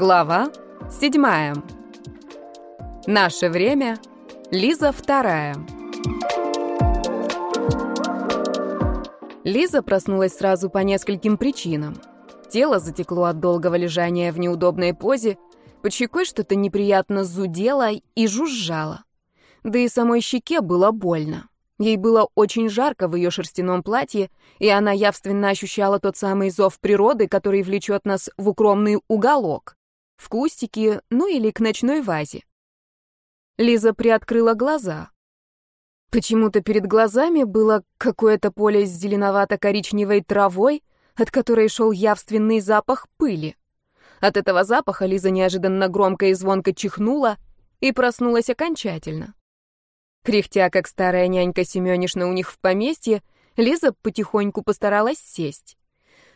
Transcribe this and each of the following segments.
Глава седьмая. Наше время. Лиза вторая. Лиза проснулась сразу по нескольким причинам. Тело затекло от долгого лежания в неудобной позе, под щекой что-то неприятно зудело и жужжало. Да и самой щеке было больно. Ей было очень жарко в ее шерстяном платье, и она явственно ощущала тот самый зов природы, который влечет нас в укромный уголок, в кустики, ну или к ночной вазе. Лиза приоткрыла глаза. Почему-то перед глазами было какое-то поле с зеленовато-коричневой травой, от которой шел явственный запах пыли. От этого запаха Лиза неожиданно громко и звонко чихнула и проснулась окончательно. Кряхтя, как старая нянька Семёнишна у них в поместье, Лиза потихоньку постаралась сесть.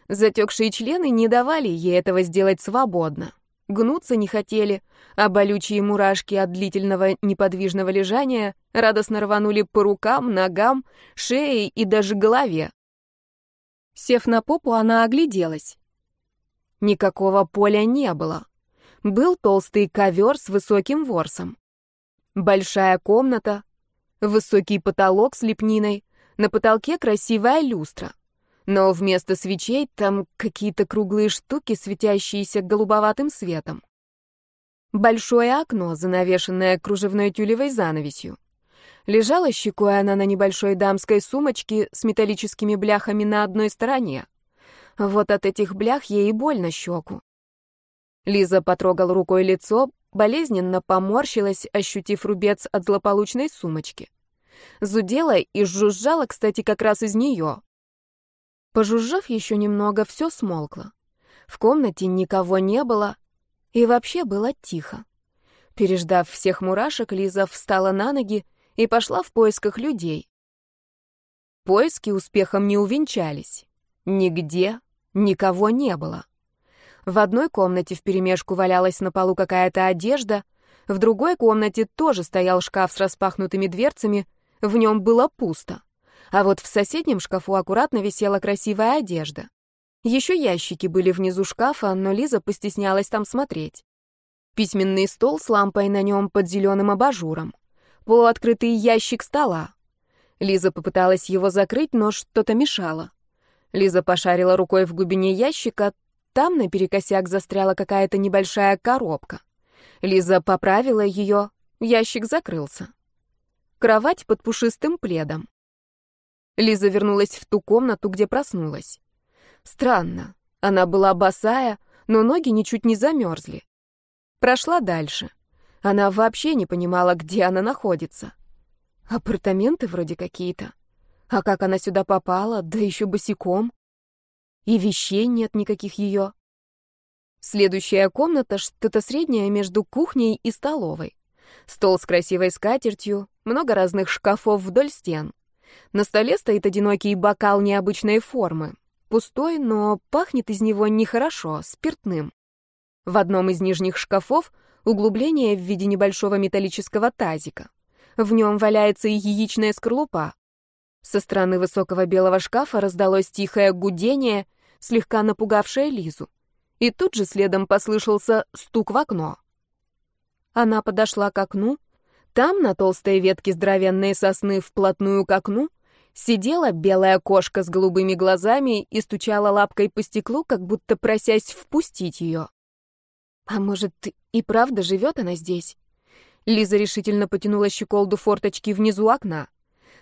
Затекшие члены не давали ей этого сделать свободно. Гнуться не хотели, а болючие мурашки от длительного неподвижного лежания радостно рванули по рукам, ногам, шее и даже голове. Сев на попу, она огляделась. Никакого поля не было. Был толстый ковер с высоким ворсом. Большая комната, Высокий потолок с лепниной, на потолке красивая люстра. Но вместо свечей там какие-то круглые штуки, светящиеся голубоватым светом. Большое окно, занавешенное кружевной тюлевой занавесью. Лежала щекой она на небольшой дамской сумочке с металлическими бляхами на одной стороне. Вот от этих блях ей и больно щеку. Лиза потрогал рукой лицо, болезненно поморщилась, ощутив рубец от злополучной сумочки. Зудела и жужжала, кстати, как раз из нее. Пожужжав еще немного, все смолкло. В комнате никого не было, и вообще было тихо. Переждав всех мурашек, Лиза встала на ноги и пошла в поисках людей. Поиски успехом не увенчались. Нигде никого не было. В одной комнате вперемешку валялась на полу какая-то одежда, в другой комнате тоже стоял шкаф с распахнутыми дверцами, в нем было пусто. А вот в соседнем шкафу аккуратно висела красивая одежда. Еще ящики были внизу шкафа, но Лиза постеснялась там смотреть. Письменный стол с лампой на нем под зеленым абажуром. Полуоткрытый ящик стола. Лиза попыталась его закрыть, но что-то мешало. Лиза пошарила рукой в глубине ящика, там наперекосяк застряла какая-то небольшая коробка. Лиза поправила ее, ящик закрылся кровать под пушистым пледом. Лиза вернулась в ту комнату, где проснулась. Странно, она была босая, но ноги ничуть не замерзли. Прошла дальше. Она вообще не понимала, где она находится. Апартаменты вроде какие-то. А как она сюда попала, да еще босиком? И вещей нет никаких ее. Следующая комната что-то среднее между кухней и столовой. Стол с красивой скатертью, много разных шкафов вдоль стен. На столе стоит одинокий бокал необычной формы. Пустой, но пахнет из него нехорошо, спиртным. В одном из нижних шкафов углубление в виде небольшого металлического тазика. В нем валяется и яичная скорлупа. Со стороны высокого белого шкафа раздалось тихое гудение, слегка напугавшее Лизу. И тут же следом послышался стук в окно. Она подошла к окну. Там, на толстой ветке здоровенной сосны вплотную к окну, сидела белая кошка с голубыми глазами и стучала лапкой по стеклу, как будто просясь впустить ее. А может, и правда живет она здесь? Лиза решительно потянула щеколду форточки внизу окна.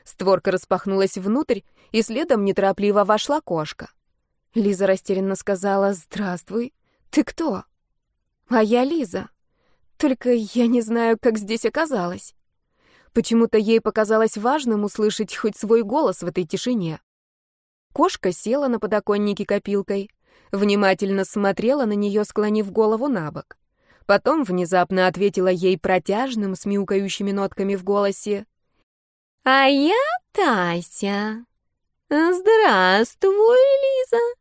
Створка распахнулась внутрь, и следом неторопливо вошла кошка. Лиза растерянно сказала «Здравствуй. Ты кто?» «А я Лиза. Только я не знаю, как здесь оказалась. Почему-то ей показалось важным услышать хоть свой голос в этой тишине. Кошка села на подоконнике копилкой, внимательно смотрела на нее, склонив голову на бок. Потом внезапно ответила ей протяжным, с мяукающими нотками в голосе. «А я Тася. Здравствуй, Лиза.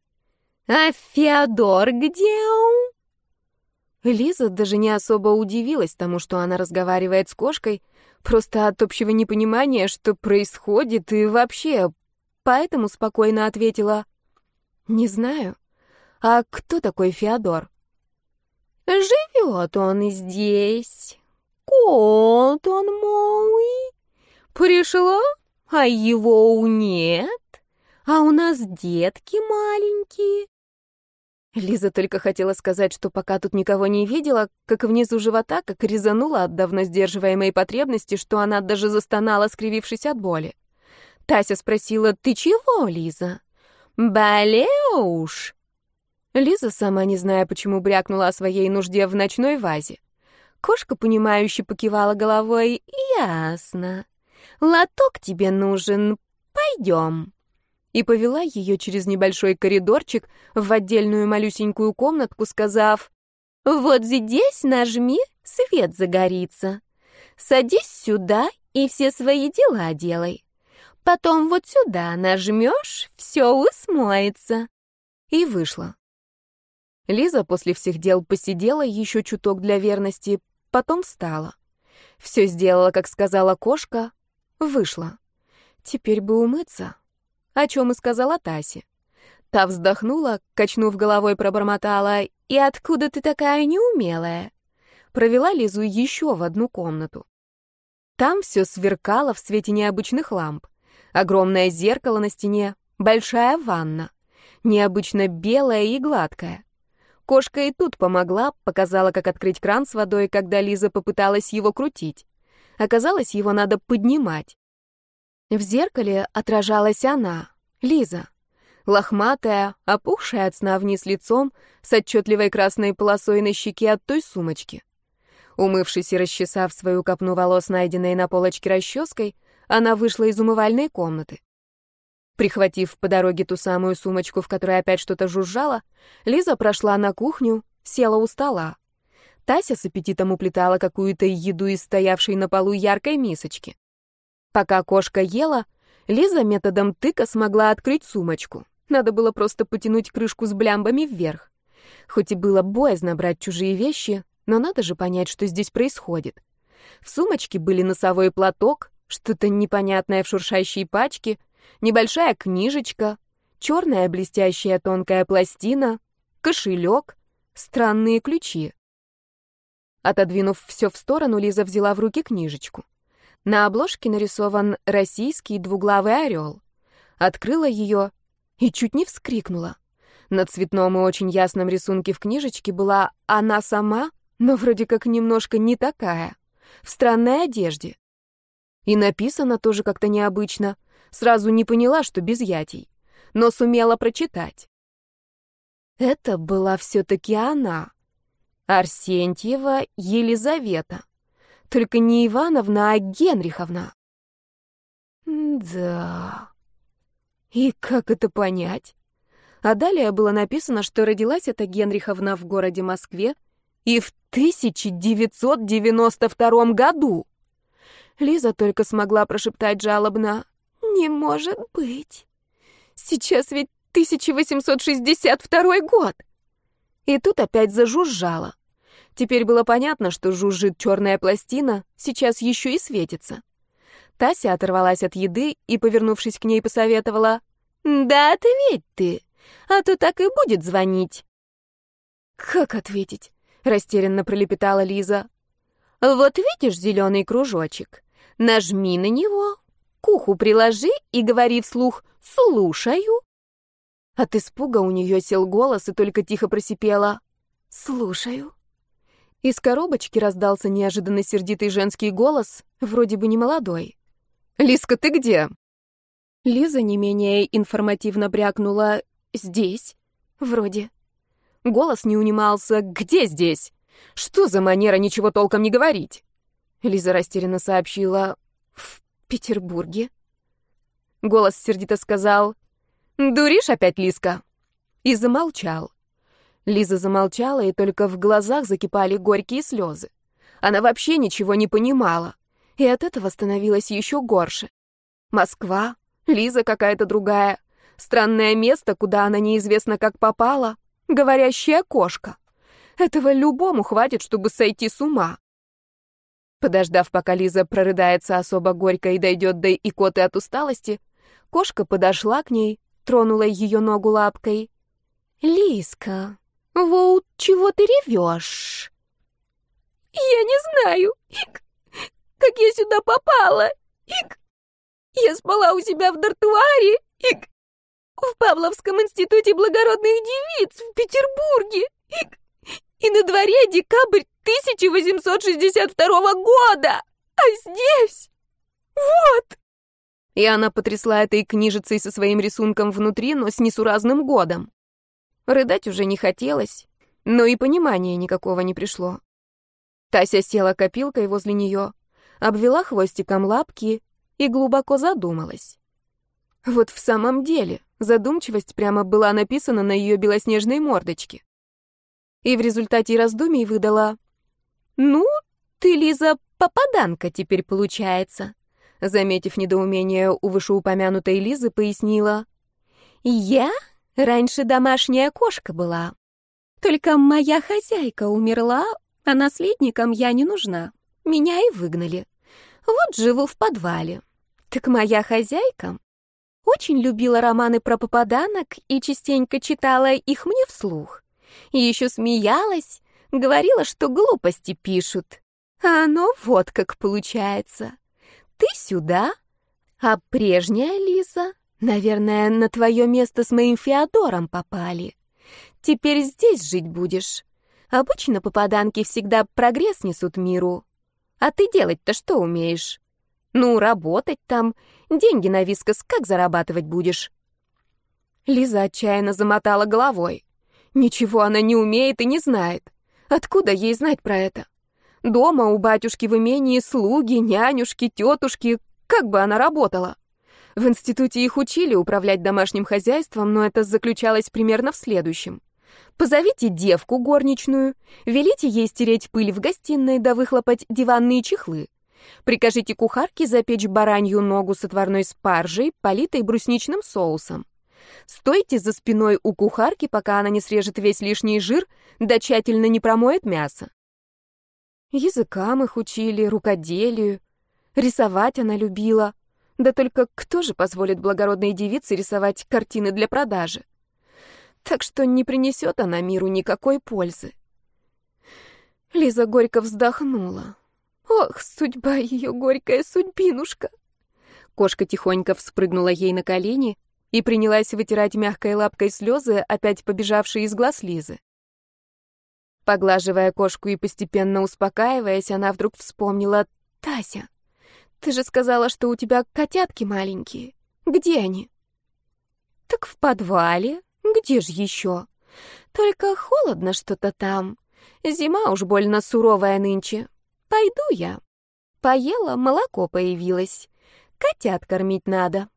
А Феодор где он?» Лиза даже не особо удивилась тому, что она разговаривает с кошкой, просто от общего непонимания, что происходит и вообще, поэтому спокойно ответила «Не знаю. А кто такой Феодор?» Живет он здесь. Кот он мой. Пришло, а его нет. А у нас детки маленькие. Лиза только хотела сказать, что пока тут никого не видела, как внизу живота, как резанула от давно сдерживаемой потребности, что она даже застонала, скривившись от боли. Тася спросила, «Ты чего, Лиза?» «Болеешь?» Лиза, сама не зная, почему брякнула о своей нужде в ночной вазе. Кошка, понимающе покивала головой, «Ясно. Лоток тебе нужен. Пойдем» и повела ее через небольшой коридорчик в отдельную малюсенькую комнатку, сказав, «Вот здесь нажми, свет загорится. Садись сюда и все свои дела делай. Потом вот сюда нажмешь, все усмоется». И вышла. Лиза после всех дел посидела еще чуток для верности, потом встала. Все сделала, как сказала кошка, вышла. Теперь бы умыться о чем и сказала Тасе. Та вздохнула, качнув головой, пробормотала «И откуда ты такая неумелая?» Провела Лизу еще в одну комнату. Там все сверкало в свете необычных ламп. Огромное зеркало на стене, большая ванна. Необычно белая и гладкая. Кошка и тут помогла, показала, как открыть кран с водой, когда Лиза попыталась его крутить. Оказалось, его надо поднимать. В зеркале отражалась она, Лиза. Лохматая, опухшая от сна вниз лицом, с отчетливой красной полосой на щеке от той сумочки. Умывшись и расчесав свою копну волос, найденной на полочке расческой, она вышла из умывальной комнаты. Прихватив по дороге ту самую сумочку, в которой опять что-то жужжало, Лиза прошла на кухню, села у стола. Тася с аппетитом уплетала какую-то еду из стоявшей на полу яркой мисочки. Пока кошка ела, Лиза методом тыка смогла открыть сумочку. Надо было просто потянуть крышку с блямбами вверх. Хоть и было боязно брать чужие вещи, но надо же понять, что здесь происходит. В сумочке были носовой платок, что-то непонятное в шуршащей пачке, небольшая книжечка, черная блестящая тонкая пластина, кошелек, странные ключи. Отодвинув все в сторону, Лиза взяла в руки книжечку. На обложке нарисован российский двуглавый орел. Открыла ее и чуть не вскрикнула. На цветном и очень ясном рисунке в книжечке была она сама, но вроде как немножко не такая, в странной одежде. И написано тоже как-то необычно. Сразу не поняла, что без ятей, но сумела прочитать. Это была все-таки она, Арсентьева Елизавета. Только не Ивановна, а Генриховна. Да. И как это понять? А далее было написано, что родилась эта Генриховна в городе Москве и в 1992 году. Лиза только смогла прошептать жалобно. «Не может быть. Сейчас ведь 1862 год». И тут опять зажужжало. Теперь было понятно, что жужжит черная пластина, сейчас еще и светится. Тася оторвалась от еды и, повернувшись к ней, посоветовала. «Да ответь ты, а то так и будет звонить». «Как ответить?» — растерянно пролепетала Лиза. «Вот видишь зеленый кружочек? Нажми на него, к уху приложи и говори вслух «слушаю». От испуга у нее сел голос и только тихо просипела «слушаю». Из коробочки раздался неожиданно сердитый женский голос, вроде бы не молодой. «Лиска, ты где?» Лиза не менее информативно брякнула «здесь». Вроде. Голос не унимался «где здесь?» «Что за манера ничего толком не говорить?» Лиза растерянно сообщила «в Петербурге». Голос сердито сказал «Дуришь опять, Лиска?» И замолчал. Лиза замолчала, и только в глазах закипали горькие слезы. Она вообще ничего не понимала, и от этого становилось еще горше. Москва, Лиза какая-то другая, странное место, куда она неизвестно как попала, говорящая кошка. Этого любому хватит, чтобы сойти с ума. Подождав, пока Лиза прорыдается особо горько и дойдет до икоты от усталости, кошка подошла к ней, тронула ее ногу лапкой. «Лизка, Воут, чего ты ревешь?» «Я не знаю, Ик, как я сюда попала, Ик. Я спала у себя в дартуаре, Ик, в Павловском институте благородных девиц в Петербурге, Ик. И на дворе декабрь 1862 года, а здесь... Вот!» И она потрясла этой книжицей со своим рисунком внутри, но с несуразным годом. Рыдать уже не хотелось, но и понимания никакого не пришло. Тася села копилкой возле нее, обвела хвостиком лапки и глубоко задумалась. Вот в самом деле, задумчивость прямо была написана на ее белоснежной мордочке. И в результате раздумий выдала «Ну, ты, Лиза, попаданка теперь получается». Заметив недоумение у вышеупомянутой Лизы, пояснила «Я раньше домашняя кошка была. Только моя хозяйка умерла, а наследникам я не нужна. Меня и выгнали. Вот живу в подвале. Так моя хозяйка очень любила романы про попаданок и частенько читала их мне вслух. И еще смеялась, говорила, что глупости пишут. А оно вот как получается. Ты сюда, а прежняя Лиза, наверное, на твое место с моим Феодором попали. Теперь здесь жить будешь. Обычно попаданки всегда прогресс несут миру. А ты делать-то что умеешь? Ну, работать там, деньги на вискос как зарабатывать будешь? Лиза отчаянно замотала головой. Ничего она не умеет и не знает. Откуда ей знать про это? Дома у батюшки в имении слуги, нянюшки, тетушки. Как бы она работала? В институте их учили управлять домашним хозяйством, но это заключалось примерно в следующем. Позовите девку горничную, велите ей стереть пыль в гостиной да выхлопать диванные чехлы. Прикажите кухарке запечь баранью ногу с отварной спаржей, политой брусничным соусом. Стойте за спиной у кухарки, пока она не срежет весь лишний жир, да тщательно не промоет мясо. Языкам их учили, рукоделию. Рисовать она любила. Да только кто же позволит благородной девице рисовать картины для продажи? Так что не принесет она миру никакой пользы. Лиза горько вздохнула. Ох, судьба ее, горькая судьбинушка. Кошка тихонько вспрыгнула ей на колени и принялась вытирать мягкой лапкой слезы, опять побежавшие из глаз Лизы. Поглаживая кошку и постепенно успокаиваясь, она вдруг вспомнила «Тася, ты же сказала, что у тебя котятки маленькие. Где они?» «Так в подвале. Где же еще? Только холодно что-то там. Зима уж больно суровая нынче. Пойду я. Поела, молоко появилось. Котят кормить надо».